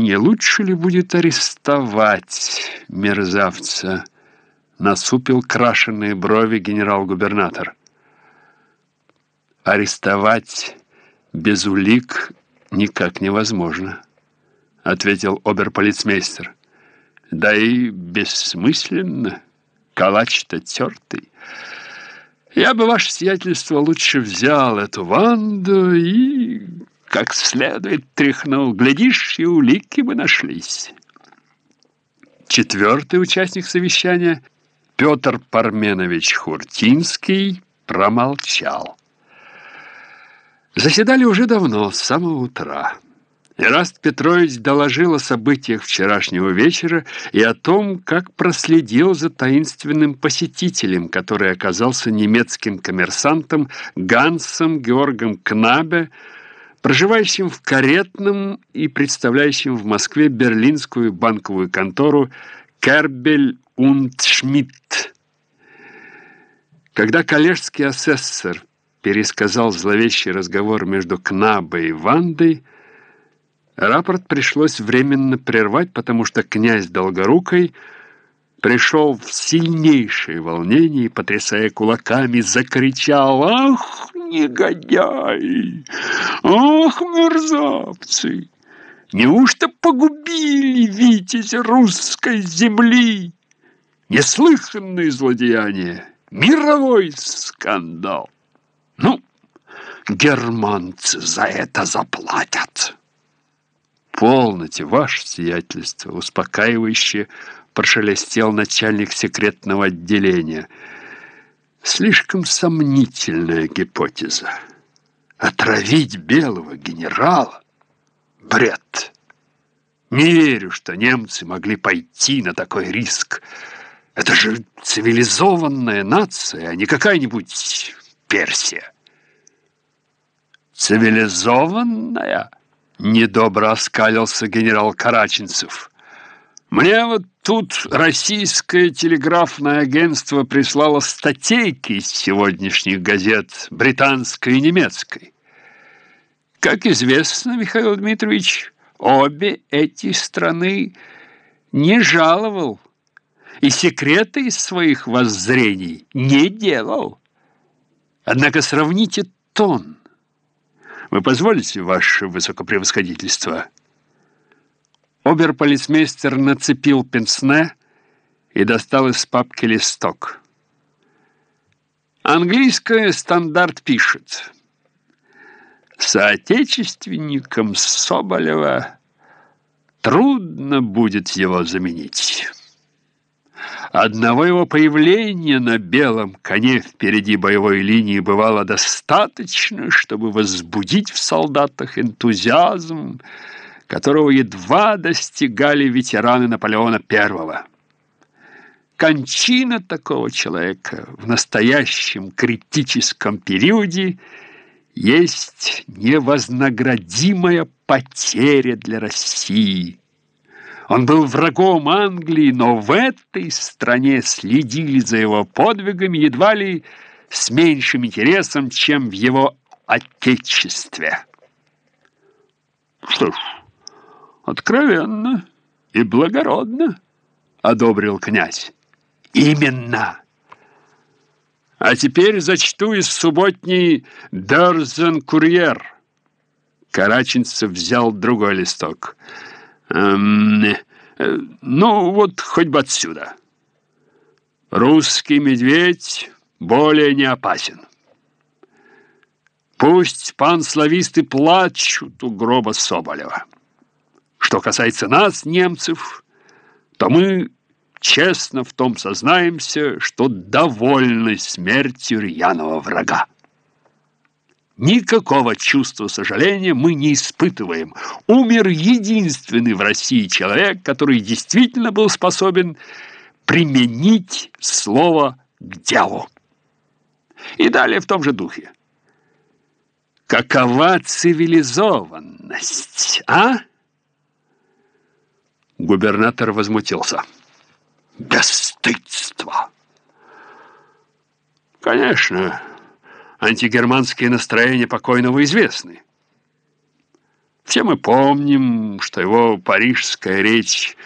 не лучше ли будет арестовать мерзавца?» Насупил крашеные брови генерал-губернатор. «Арестовать без улик никак невозможно», — ответил оберполицмейстер. «Да и бессмысленно. Калач-то тертый. Я бы, ваше сиятельство, лучше взял эту Ванду и как следует тряхнул. Глядишь, и улики бы нашлись». Четвертый участник совещания, Петр Парменович Хуртинский, промолчал. Заседали уже давно, с самого утра. Ираст Петрович доложил о событиях вчерашнего вечера и о том, как проследил за таинственным посетителем, который оказался немецким коммерсантом Гансом Георгом Кнабе, проживающим в Каретном и представляющим в Москве берлинскую банковую контору Кербель und Шмидт. Когда коллежский асессор пересказал зловещий разговор между Кнабой и Вандой, рапорт пришлось временно прервать, потому что князь Долгорукой пришел в сильнейшее волнение и, потрясая кулаками, закричал «Ах, негодяй! Ах, мерзавцы! Неужто погубили витязя русской земли? Неслыханное злодеяние, мировой скандал!» Ну, германцы за это заплатят. Полноте, ваше сиятельство, успокаивающе прошелестел начальник секретного отделения. Слишком сомнительная гипотеза. Отравить белого генерала? Бред. Не верю, что немцы могли пойти на такой риск. Это же цивилизованная нация, а не какая-нибудь Персия. «Цивилизованная?» — недобро оскалился генерал Караченцев. «Мне вот тут российское телеграфное агентство прислало статейки из сегодняшних газет, британской и немецкой. Как известно, Михаил Дмитриевич, обе эти страны не жаловал и секреты из своих воззрений не делал. Однако сравните тон. Вы позволите, ваше высокопревосходительство?» Оберполицмейстер нацепил пенсне и достал из папки листок. Английская стандарт пишет. Соотечественникам Соболева трудно будет его заменить. Одного его появления на белом коне впереди боевой линии бывало достаточно, чтобы возбудить в солдатах энтузиазм, которого едва достигали ветераны Наполеона I. Кончина такого человека в настоящем критическом периоде есть невознаградимая потеря для России – он был врагом Англии, но в этой стране следили за его подвигами едва ли с меньшим интересом, чем в его отечестве. Что ж, откровенно и благородно, одобрил князь. Именно. А теперь зачту из субботней «Дерзен Курьер». Караченцев взял другой листок – Эм, э, ну, вот хоть бы отсюда. Русский медведь более не опасен. Пусть пан слависты плачут у гроба Соболева. Что касается нас, немцев, то мы честно в том сознаемся, что довольны смертью рьяного врага. Никакого чувства сожаления мы не испытываем. Умер единственный в России человек, который действительно был способен применить слово к делу. И далее в том же духе. Какова цивилизованность, а? Губернатор возмутился. Бесстыдство! Конечно, антигерманские настроения покойного известны. Все мы помним, что его парижская речь